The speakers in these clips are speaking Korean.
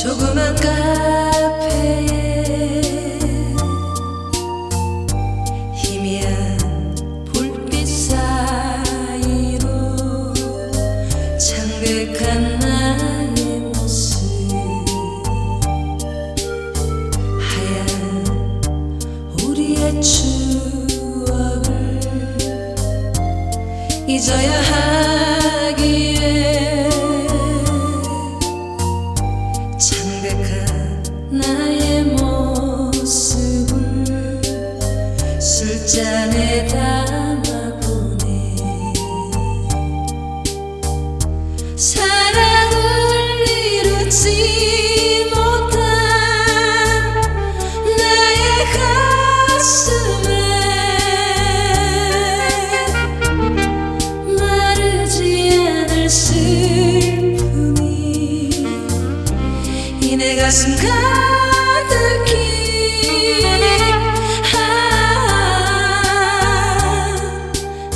조그만 카페에 희미한 불빛 사이로 창백한 나의 모습. 하얀 우리의 추억을 잊어야 할 나의 모습을 술잔에 담아 내 가슴 가득히. 아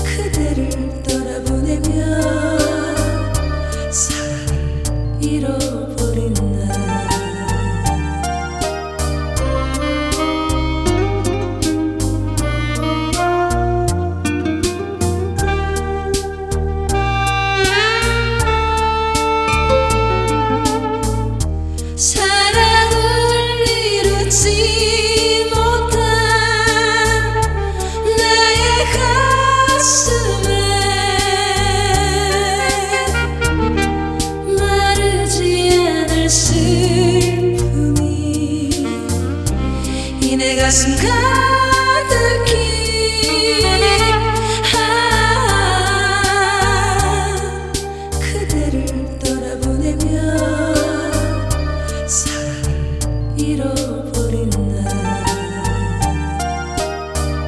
그대를 떠나보내며 사랑을 잃어 이내 가슴 가